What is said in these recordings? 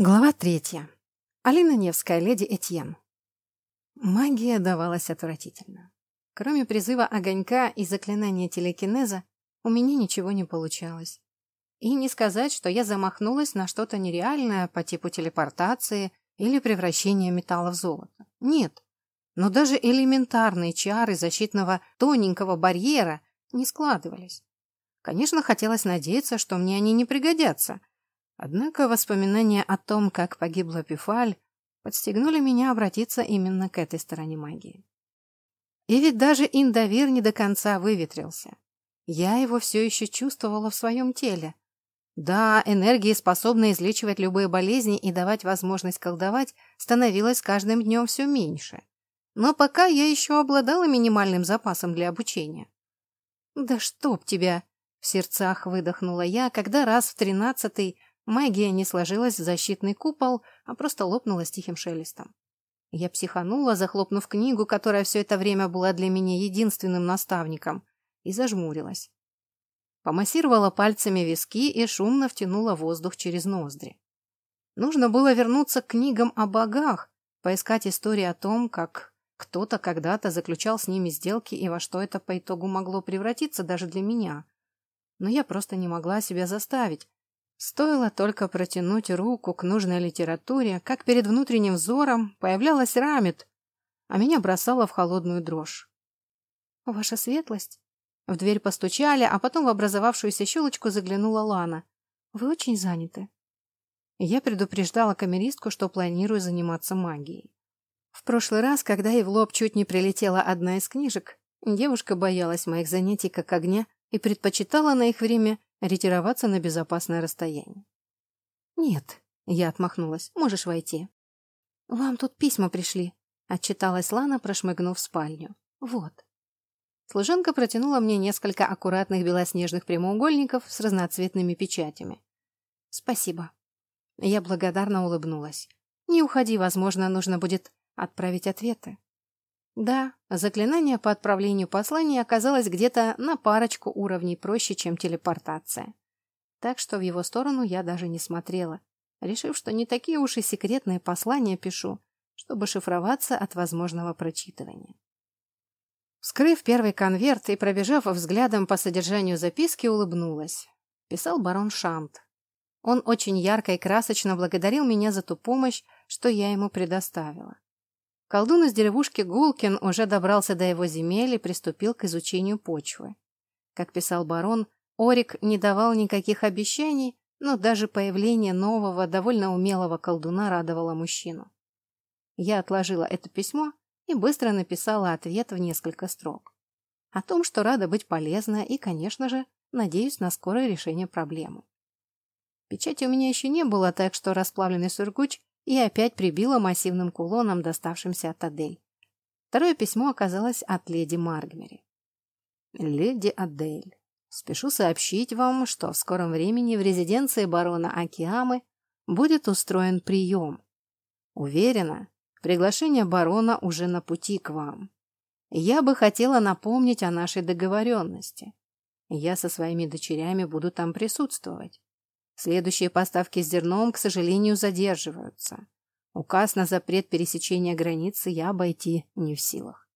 Глава третья. Алина Невская, леди Этьен. Магия давалась отвратительно. Кроме призыва огонька и заклинания телекинеза, у меня ничего не получалось. И не сказать, что я замахнулась на что-то нереальное по типу телепортации или превращения металла в золото. Нет. Но даже элементарные чары защитного тоненького барьера не складывались. Конечно, хотелось надеяться, что мне они не пригодятся, Однако воспоминания о том, как погибла Пифаль, подстегнули меня обратиться именно к этой стороне магии. И ведь даже индовир не до конца выветрился. Я его все еще чувствовала в своем теле. Да, энергии, способной излечивать любые болезни и давать возможность колдовать, становилось каждым днем все меньше. Но пока я еще обладала минимальным запасом для обучения. «Да чтоб тебя!» — в сердцах выдохнула я, когда раз в тринадцатый Магия не сложилась в защитный купол, а просто лопнула с тихим шелестом. Я психанула, захлопнув книгу, которая все это время была для меня единственным наставником, и зажмурилась. Помассировала пальцами виски и шумно втянула воздух через ноздри. Нужно было вернуться к книгам о богах, поискать истории о том, как кто-то когда-то заключал с ними сделки и во что это по итогу могло превратиться даже для меня. Но я просто не могла себя заставить, Стоило только протянуть руку к нужной литературе, как перед внутренним взором появлялась Рамит, а меня бросало в холодную дрожь. «Ваша светлость?» В дверь постучали, а потом в образовавшуюся щелочку заглянула Лана. «Вы очень заняты». Я предупреждала камеристку, что планирую заниматься магией. В прошлый раз, когда ей в лоб чуть не прилетела одна из книжек, девушка боялась моих занятий как огня и предпочитала на их время ретироваться на безопасное расстояние. «Нет», — я отмахнулась, — «можешь войти». «Вам тут письма пришли», — отчиталась Лана, прошмыгнув в спальню. «Вот». Служанка протянула мне несколько аккуратных белоснежных прямоугольников с разноцветными печатями. «Спасибо». Я благодарно улыбнулась. «Не уходи, возможно, нужно будет отправить ответы». Да, заклинание по отправлению послания оказалось где-то на парочку уровней проще, чем телепортация. Так что в его сторону я даже не смотрела, решив, что не такие уж и секретные послания пишу, чтобы шифроваться от возможного прочитывания. Вскрыв первый конверт и пробежав взглядом по содержанию записки, улыбнулась. Писал барон Шант. Он очень ярко и красочно благодарил меня за ту помощь, что я ему предоставила. Колдун из деревушки Гулкин уже добрался до его земель и приступил к изучению почвы. Как писал барон, Орик не давал никаких обещаний, но даже появление нового, довольно умелого колдуна радовало мужчину. Я отложила это письмо и быстро написала ответ в несколько строк. О том, что рада быть полезна и, конечно же, надеюсь на скорое решение проблемы. Печати у меня еще не было, так что расплавленный сургуч и опять прибила массивным кулоном, доставшимся от Адель. Второе письмо оказалось от леди Маргмери. «Леди Адель, спешу сообщить вам, что в скором времени в резиденции барона Акиамы будет устроен прием. Уверена, приглашение барона уже на пути к вам. Я бы хотела напомнить о нашей договоренности. Я со своими дочерями буду там присутствовать. Следующие поставки с зерном, к сожалению, задерживаются. Указ на запрет пересечения границы я обойти не в силах.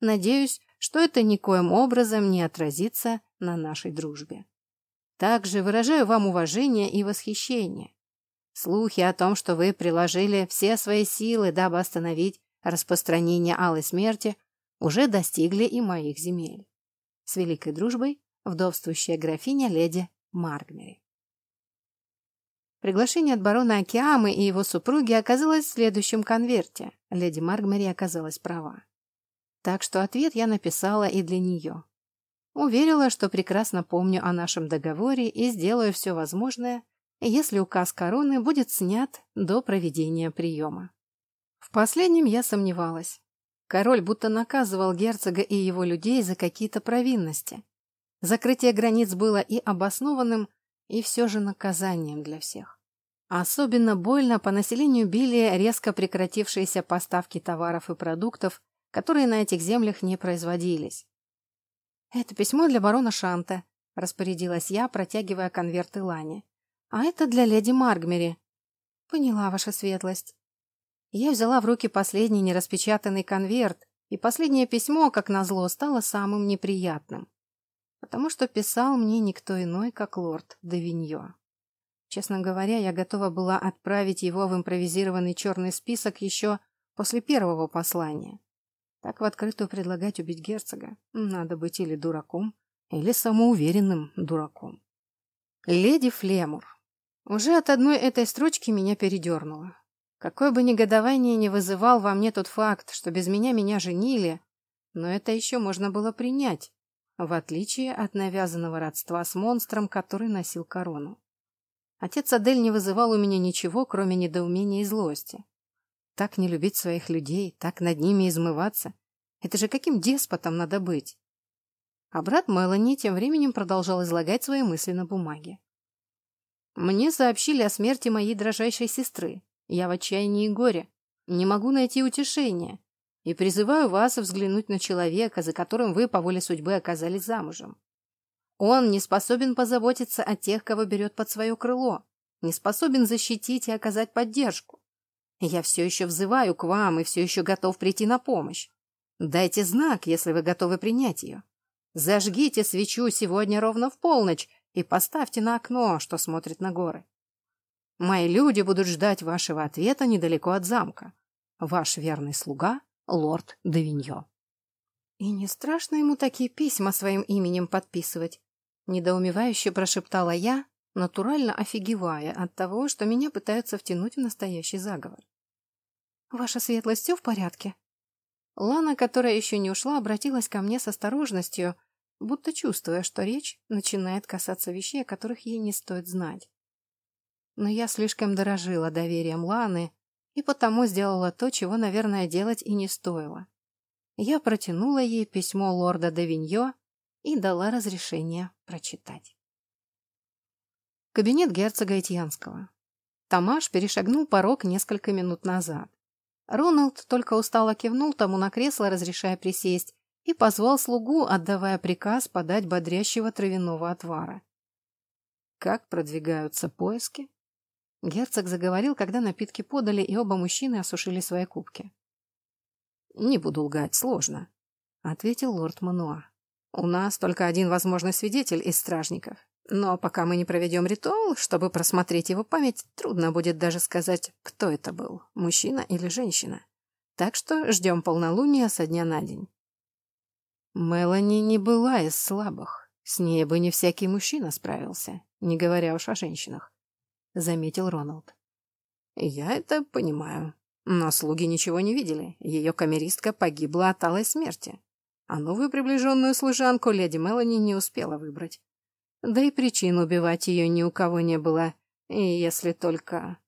Надеюсь, что это никоим образом не отразится на нашей дружбе. Также выражаю вам уважение и восхищение. Слухи о том, что вы приложили все свои силы, дабы остановить распространение алой смерти, уже достигли и моих земель. С великой дружбой вдовствующая графиня леди Маргмери. Приглашение от барона Акиамы и его супруги оказалось в следующем конверте. Леди Маргмери оказалась права. Так что ответ я написала и для нее. Уверила, что прекрасно помню о нашем договоре и сделаю все возможное, если указ короны будет снят до проведения приема. В последнем я сомневалась. Король будто наказывал герцога и его людей за какие-то провинности. Закрытие границ было и обоснованным, и все же наказанием для всех. Особенно больно по населению били резко прекратившиеся поставки товаров и продуктов, которые на этих землях не производились. «Это письмо для барона Шанта», — распорядилась я, протягивая конверт Илане. «А это для леди Маргмери». Поняла ваша светлость. Я взяла в руки последний нераспечатанный конверт, и последнее письмо, как назло, стало самым неприятным. Потому что писал мне никто иной, как лорд Давиньо. Честно говоря, я готова была отправить его в импровизированный черный список еще после первого послания. Так в открытую предлагать убить герцога надо быть или дураком, или самоуверенным дураком. Леди Флемур. Уже от одной этой строчки меня передернуло. Какое бы негодование не вызывал во мне тот факт, что без меня меня женили, но это еще можно было принять, в отличие от навязанного родства с монстром, который носил корону. Отец Адель не вызывал у меня ничего, кроме недоумения и злости. Так не любить своих людей, так над ними измываться. Это же каким деспотом надо быть? А брат Мелани тем временем продолжал излагать свои мысли на бумаге. Мне сообщили о смерти моей дрожайшей сестры. Я в отчаянии и горе. Не могу найти утешения. И призываю вас взглянуть на человека, за которым вы по воле судьбы оказались замужем. Он не способен позаботиться о тех, кого берет под свое крыло, не способен защитить и оказать поддержку. Я все еще взываю к вам и все еще готов прийти на помощь. Дайте знак, если вы готовы принять ее. Зажгите свечу сегодня ровно в полночь и поставьте на окно, что смотрит на горы. Мои люди будут ждать вашего ответа недалеко от замка. Ваш верный слуга — лорд Давиньо. И не страшно ему такие письма своим именем подписывать? Недоумевающе прошептала я, натурально офигевая от того, что меня пытаются втянуть в настоящий заговор. «Ваша светлость, все в порядке?» Лана, которая еще не ушла, обратилась ко мне с осторожностью, будто чувствуя, что речь начинает касаться вещей, о которых ей не стоит знать. Но я слишком дорожила доверием Ланы и потому сделала то, чего, наверное, делать и не стоило. Я протянула ей письмо лорда Давиньо и дала разрешение прочитать. Кабинет герцога Этьянского. Тамаш перешагнул порог несколько минут назад. Роналд только устало кивнул тому на кресло, разрешая присесть, и позвал слугу, отдавая приказ подать бодрящего травяного отвара. Как продвигаются поиски? Герцог заговорил, когда напитки подали, и оба мужчины осушили свои кубки. «Не буду лгать, сложно», — ответил лорд Мануа. У нас только один возможный свидетель из стражников. Но пока мы не проведем ритуал, чтобы просмотреть его память, трудно будет даже сказать, кто это был, мужчина или женщина. Так что ждем полнолуния со дня на день. Мелани не была из слабых. С ней бы не всякий мужчина справился, не говоря уж о женщинах, — заметил Роналд. Я это понимаю. Но слуги ничего не видели. Ее камеристка погибла от алой смерти а новую приближенную служанку леди Мелани не успела выбрать. Да и причин убивать ее ни у кого не было, и если только...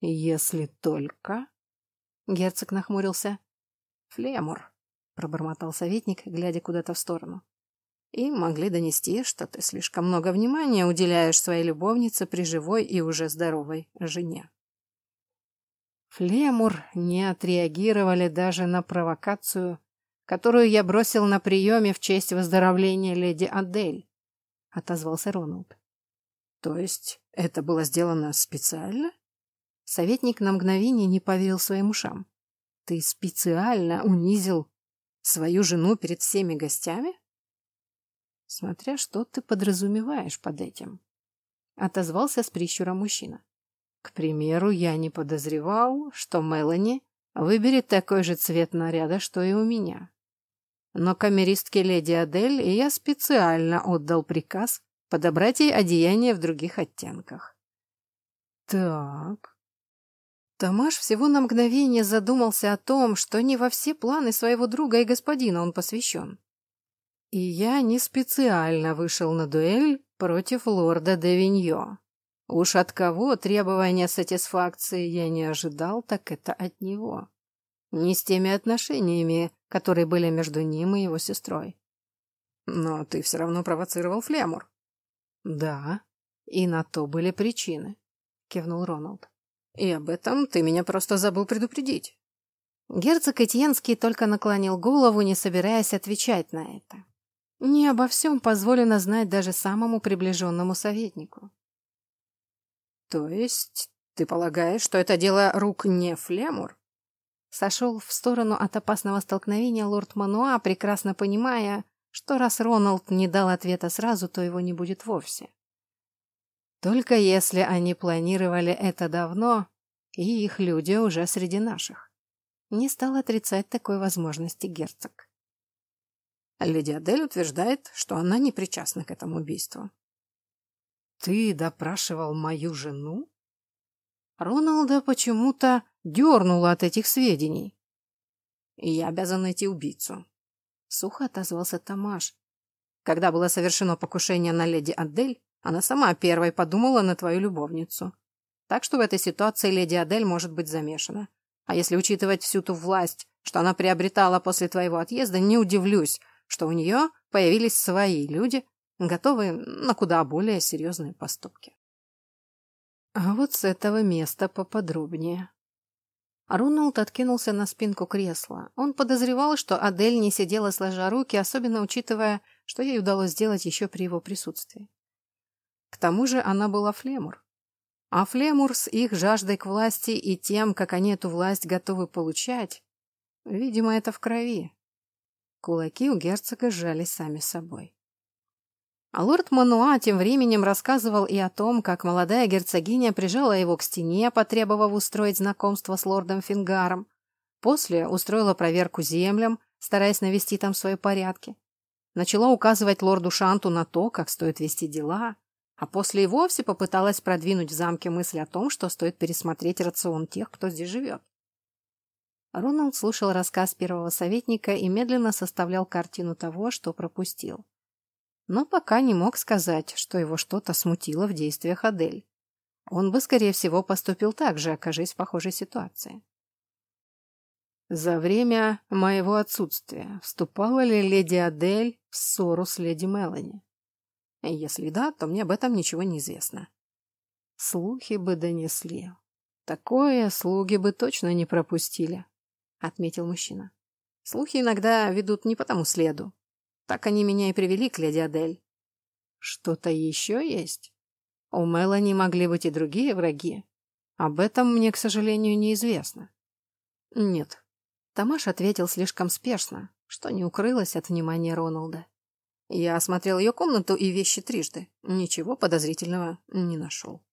Если только... Герцог нахмурился. «Флемур», — пробормотал советник, глядя куда-то в сторону. «И могли донести, что ты слишком много внимания уделяешь своей любовнице при живой и уже здоровой жене». Флемур не отреагировали даже на провокацию которую я бросил на приеме в честь выздоровления леди Адель», — отозвался Роналд. «То есть это было сделано специально?» Советник на мгновение не поверил своим ушам. «Ты специально унизил свою жену перед всеми гостями?» «Смотря что ты подразумеваешь под этим», — отозвался с прищуром мужчина. «К примеру, я не подозревал, что Мелани выберет такой же цвет наряда, что и у меня. Но камеристке леди Адель я специально отдал приказ подобрать ей одеяние в других оттенках. Так. Тамаш всего на мгновение задумался о том, что не во все планы своего друга и господина он посвящен. И я не специально вышел на дуэль против лорда Девиньо. Уж от кого требования сатисфакции я не ожидал, так это от него. Не с теми отношениями, которые были между ним и его сестрой. Но ты все равно провоцировал Флемур. Да, и на то были причины, кивнул Роналд. И об этом ты меня просто забыл предупредить. Герцог Этьенский только наклонил голову, не собираясь отвечать на это. Не обо всем позволено знать даже самому приближенному советнику. То есть Ты полагаешь, что это дело рук не Флемур? Сошел в сторону от опасного столкновения лорд Мануа, прекрасно понимая, что раз Роналд не дал ответа сразу, то его не будет вовсе. Только если они планировали это давно, и их люди уже среди наших. Не стал отрицать такой возможности герцог. Леди Адель утверждает, что она не причастна к этому убийству. «Ты допрашивал мою жену?» Роналда почему-то дернула от этих сведений. «Я обязан найти убийцу», — сухо отозвался Тамаш. «Когда было совершено покушение на леди Адель, она сама первой подумала на твою любовницу. Так что в этой ситуации леди Адель может быть замешана. А если учитывать всю ту власть, что она приобретала после твоего отъезда, не удивлюсь, что у нее появились свои люди, готовые на куда более серьезные поступки. А вот с этого места поподробнее. Роналд откинулся на спинку кресла. Он подозревал, что Адель не сидела сложа руки, особенно учитывая, что ей удалось сделать еще при его присутствии. К тому же она была флемур. А флемур с их жаждой к власти и тем, как они эту власть готовы получать, видимо, это в крови. Кулаки у герцога сжались сами собой. А лорд Мануа тем временем рассказывал и о том, как молодая герцогиня прижала его к стене, потребовав устроить знакомство с лордом Фингаром. После устроила проверку землям, стараясь навести там свои порядки. Начала указывать лорду Шанту на то, как стоит вести дела, а после и вовсе попыталась продвинуть в замке мысль о том, что стоит пересмотреть рацион тех, кто здесь живет. Роналд слушал рассказ первого советника и медленно составлял картину того, что пропустил но пока не мог сказать, что его что-то смутило в действиях Адель. Он бы, скорее всего, поступил так же, окажись в похожей ситуации. За время моего отсутствия вступала ли леди Адель в ссору с леди Мелани? Если да, то мне об этом ничего не известно. Слухи бы донесли. Такое слуги бы точно не пропустили, — отметил мужчина. Слухи иногда ведут не по тому следу. Так они меня и привели к леди Адель. Что-то еще есть? У Мелани могли быть и другие враги. Об этом мне, к сожалению, неизвестно. Нет. Тамаш ответил слишком спешно, что не укрылось от внимания Роналда. Я осмотрел ее комнату и вещи трижды. Ничего подозрительного не нашел.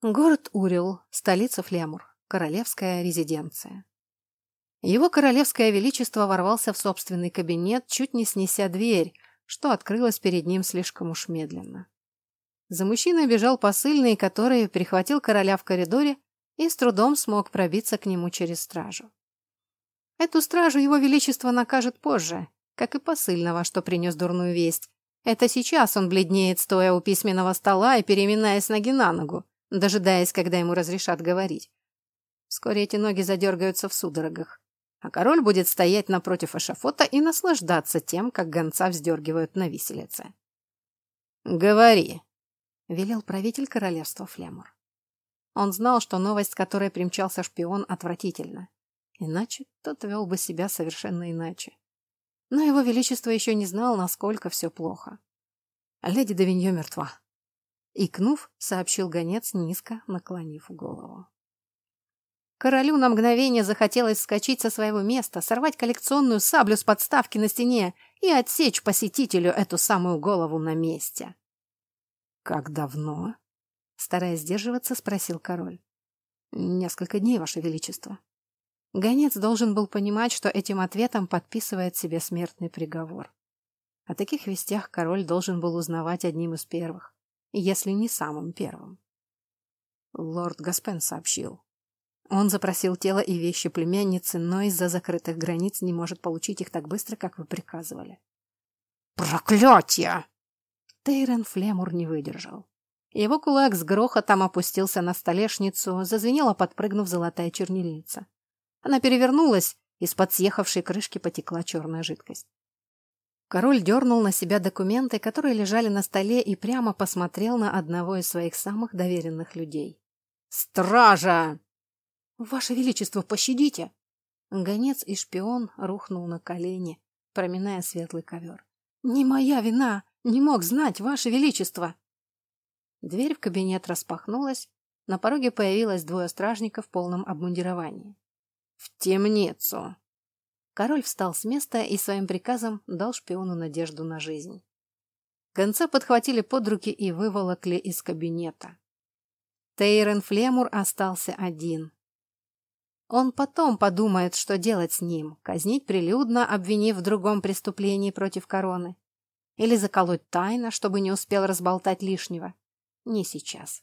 Город Урил, столица Флемур, королевская резиденция. Его королевское величество ворвался в собственный кабинет, чуть не снеся дверь, что открылась перед ним слишком уж медленно. За мужчиной бежал посыльный, который прихватил короля в коридоре и с трудом смог пробиться к нему через стражу. Эту стражу его величество накажет позже, как и посыльного, что принес дурную весть. Это сейчас он бледнеет, стоя у письменного стола и переминаясь ноги на ногу, дожидаясь, когда ему разрешат говорить. Вскоре эти ноги задергаются в судорогах а король будет стоять напротив эшафота и наслаждаться тем, как гонца вздергивают на виселице. «Говори», — велел правитель королевства Флемур. Он знал, что новость, которой примчался шпион, отвратительна. Иначе тот вел бы себя совершенно иначе. Но его величество еще не знал, насколько все плохо. Леди Давиньо мертва. Икнув, сообщил гонец, низко наклонив голову. Королю на мгновение захотелось вскочить со своего места, сорвать коллекционную саблю с подставки на стене и отсечь посетителю эту самую голову на месте. «Как давно?» — стараясь сдерживаться, спросил король. «Несколько дней, Ваше Величество». Гонец должен был понимать, что этим ответом подписывает себе смертный приговор. О таких вестях король должен был узнавать одним из первых, если не самым первым. Лорд Гаспен сообщил. Он запросил тело и вещи племянницы, но из-за закрытых границ не может получить их так быстро, как вы приказывали. «Проклятие!» Тейрен Флемур не выдержал. Его кулак с грохотом опустился на столешницу, зазвенела, подпрыгнув золотая чернильница. Она перевернулась, из-под съехавшей крышки потекла черная жидкость. Король дернул на себя документы, которые лежали на столе, и прямо посмотрел на одного из своих самых доверенных людей. «Стража!» «Ваше Величество, пощадите!» Гонец и шпион рухнул на колени, проминая светлый ковер. «Не моя вина! Не мог знать, Ваше Величество!» Дверь в кабинет распахнулась, на пороге появилось двое стражников в полном обмундировании. «В темницу!» Король встал с места и своим приказом дал шпиону надежду на жизнь. Конца подхватили под руки и выволокли из кабинета. Тейрен Флемур остался один. Он потом подумает, что делать с ним, казнить прилюдно, обвинив в другом преступлении против короны. Или заколоть тайно, чтобы не успел разболтать лишнего. Не сейчас.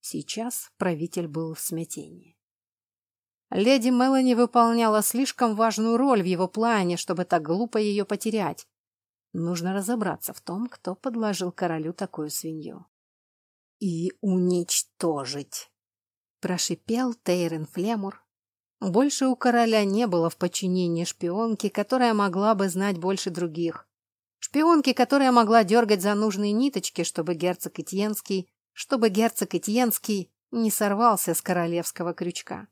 Сейчас правитель был в смятении. Леди Мелани выполняла слишком важную роль в его плане, чтобы так глупо ее потерять. Нужно разобраться в том, кто подложил королю такую свинью. «И уничтожить!» — прошипел Тейрен Флемур. Больше у короля не было в подчинении шпионки, которая могла бы знать больше других. Шпионки, которая могла дергать за нужные ниточки, чтобы герцог Этьенский, чтобы герцог Этьенский не сорвался с королевского крючка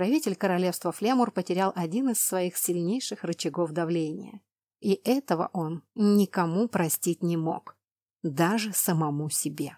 правитель королевства Флемур потерял один из своих сильнейших рычагов давления. И этого он никому простить не мог, даже самому себе.